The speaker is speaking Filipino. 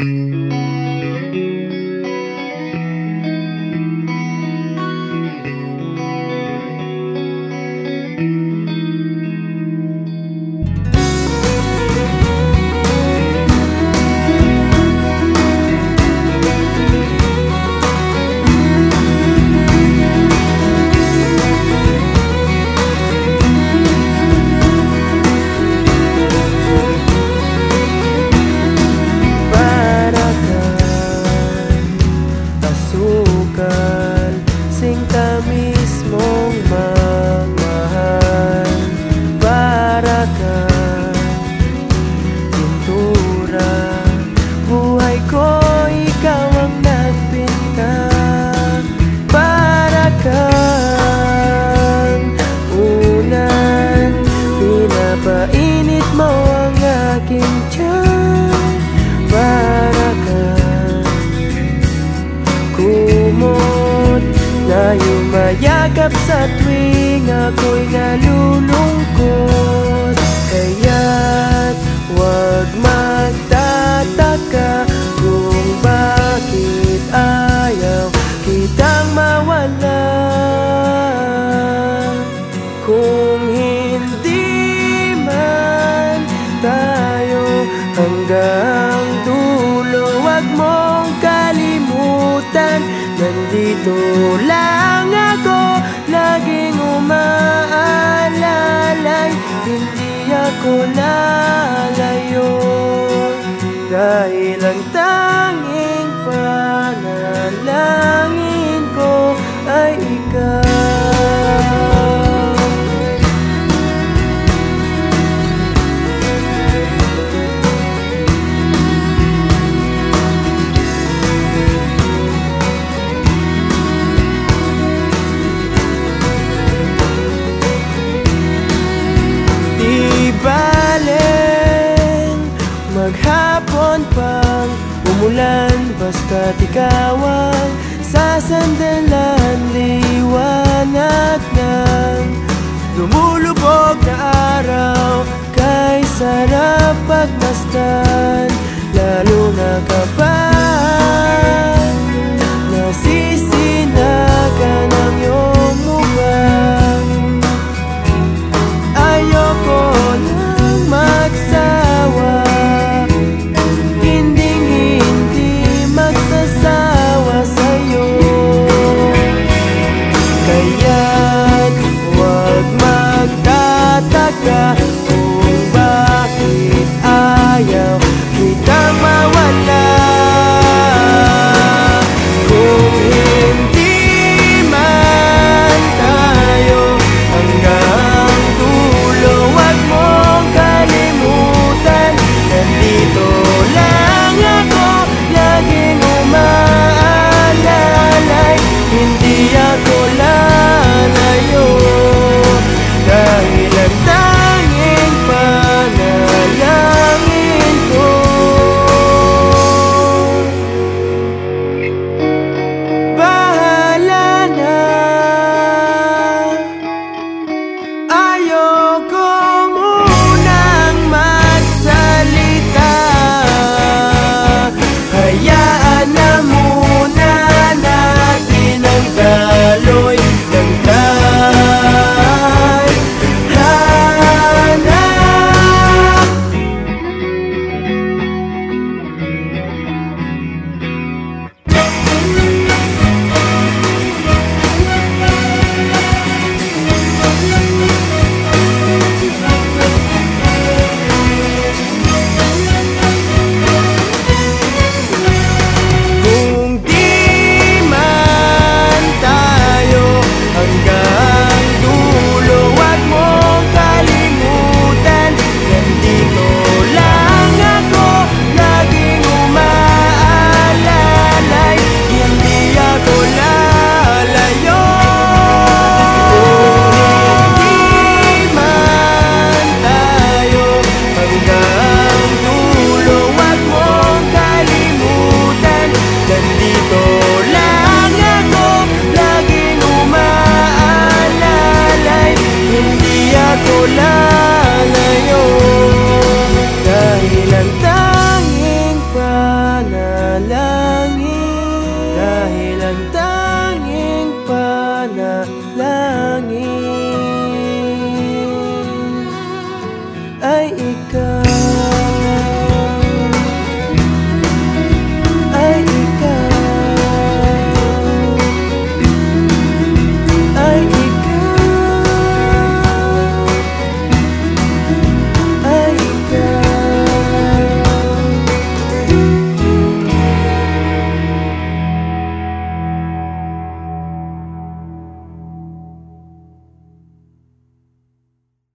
Mm-hmm. Mayakap sa tuwing ako'y nalulungkot. Kaya't huwag magtataka Kung bakit ayaw kitang mawala. Kung hindi man tayo hanggang dulo Huwag mong kalimutan Nandito lang Maghapon pang umulan Basta't ikaw ang You bonito.